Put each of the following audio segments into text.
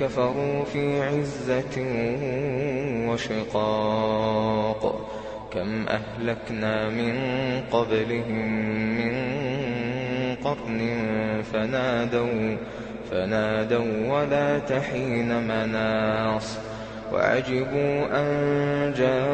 كفروا في عزة وشقاق. كم أهلكنا من قبلهم من قرن فنادوا فنادوا ولا تحين مناص. وعجبوا أن جاءهم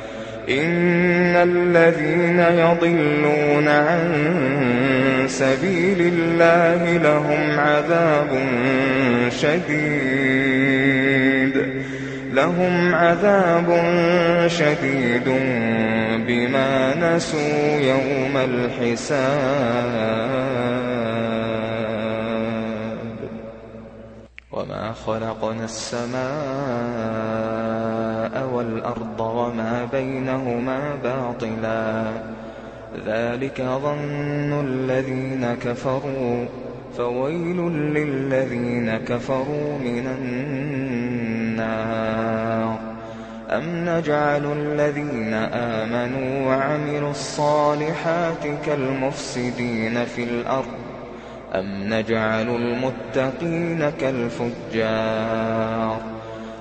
إن الذين يضلون عن سبيل الله لهم عذاب شديد. لهم عذاب شديد بما نسوا يوم الحساب. وما خلقنا السماء والأرض وما بينهما باطلاً. ذلك ظن الذين كفروا فويل للذين كفروا من النار. أم نجعل الذين آمنوا وعملوا الصالحات كالمفسدين في الأرض؟ أم نجعل المتقين كالفجار؟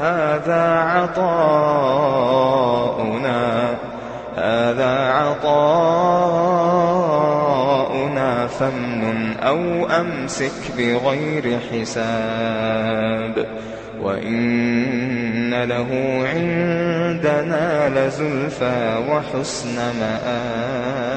هذا عطاؤنا هذا عطاؤنا فمن أو أمسك بغير حساب وإن له عندنا لزلفى وحسن مآب.